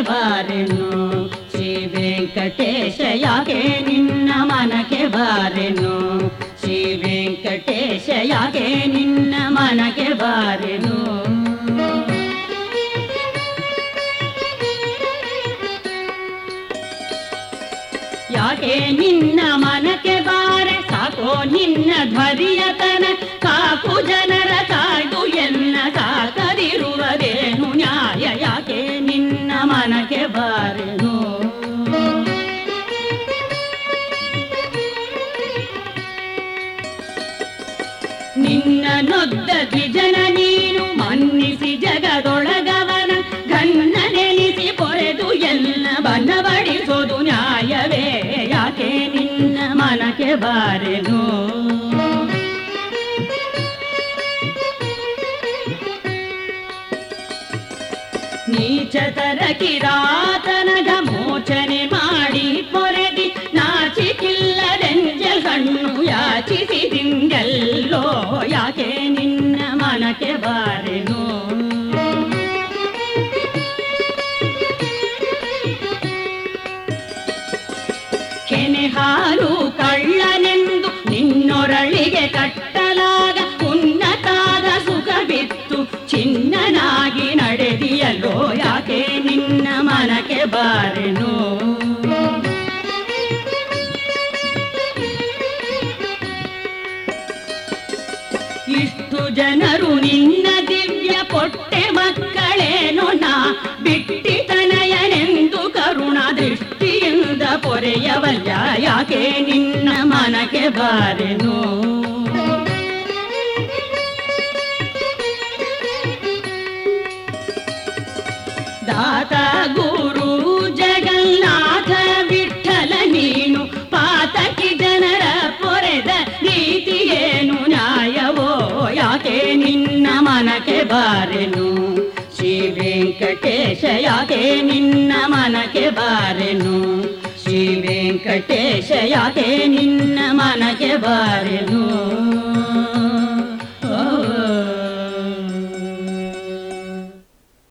ಬಾರೆನು? ಶ್ರೀ ವೆಂಕಟೇಶ, ಯಾಕೆ ನಿನ್ನ ಮನಕ್ಕೆ ಬಾರೆನು? ಶ್ರೀ ವೆಂಕಟೇಶ, ಯಾಕೆ ನಿನ್ನ ಮನಕ್ಕೆ ಬಾರೆನು? ಯಾಕೆ ನಿನ್ನ ಮನಕ್ಕೆ ಬಾರೆ? ಸಾಕೋ ನಿನ್ನ ಧ್ವರಿಯತನ ಕಾಕು ಜನರ ಕಾಯ್ದು ಎನ್ನ ಸಾಕದಿರುವುದೇನು ನಿನ್ನ ನೊದ್ದ ದ್ವಿಜನ ನೀನು ಮನ್ನಿಸಿ ಜಗದೊಳಗವನ ಗನ್ನನೆನಿಸಿ ಪೊರೆದು ಎಲ್ಲ ಬಣ್ಣಬಡಿಸೋದು ನ್ಯಾಯವೇ ಯಾಕೆ ನಿನ್ನ ಮನಕ್ಕೆ ಬಾರೆನು ನೀಚತರ ಕಿರಾತನಗ ಮೋಚನೆ ಕೆನೆ ಹಾಲು ಕಳ್ಳನೆಂದು ನಿನ್ನೊರಳಿಗೆ ಕಟ್ಟಲಾಗ ಉನ್ನತಾದ ಸುಖ ಬಿತ್ತು ಚಿನ್ನನಾಗಿ ನಡೆದಿಯಲ್ಲೋ ಯಾಕೆ ನಿನ್ನ ಮನಕ್ಕೆ ಬಾರೆನು. ಇಷ್ಟು ಜನರು ನಿನ್ನ ದಿವ್ಯ ಪೊಟ್ಟೆ ಮಕ್ಕಳೇನು ನಾ ಬಿಟ್ಟಿತನಯನೆಂದು ಪೊರೆಯವಲ್ಲ ಯಾಕೆ ನಿನ್ನ ಮನಕ್ಕೆ ಬಾರೆನು? ದಾತ, ಗುರು, ಜಗನ್ನಾಥ ವಿಠಲ ನೀನು, ಪಾತಕಿ ಜನರ ಪೊರೆದ ರೀತಿಯೇನು ನ್ಯಾಯವೋ, ಯಾಕೆ ನಿನ್ನ ಮನಕ್ಕೆ ಬಾರೆನು? ಶ್ರೀ ವೆಂಕಟೇಶ, ಯಾಕೆ ನಿನ್ನ ಮನಕ್ಕೆ ಬಾರೆನು? ಶ್ರೀ ವೆಂಕಟೇಶ ಯಾಕೆ ನಿನ್ನ ಮನಕ್ಕೆ ಬಾರೆನು.